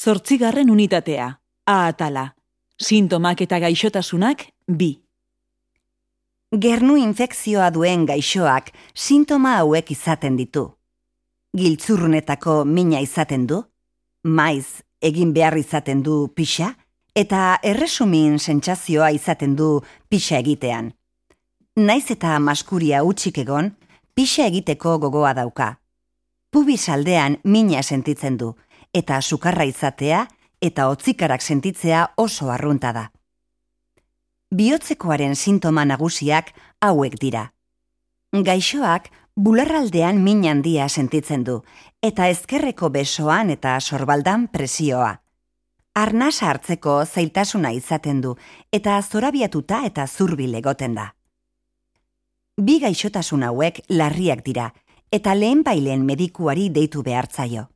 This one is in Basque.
Zortzigarren unitatea, A atala. Sintomak eta gaixotasunak, bi. Gernu infekzioa duen gaixoak sintoma hauek izaten ditu. Giltzurrunetako mina izaten du, maiz egin behar izaten du pixa, eta erresumin sentsazioa izaten du pixa egitean. Naiz eta maskuria utxik egon, pixa egiteko gogoa dauka. Pubis aldean mina sentitzen du, eta sukarra izatea eta hotzikarak sentitzea oso arrunta da. Biotzekoaren sintoma nagusiak hauek dira. Gaixoak bularraldean min handia sentitzen du, eta ezkerreko besoan eta sorbaldan presioa. Arnasa hartzeko zailtasuna izaten du, eta zorabiatuta eta zurbil egoten da. Bi gaixotasun hauek larriak dira, eta lehen bailen medikuari deitu behartzaio.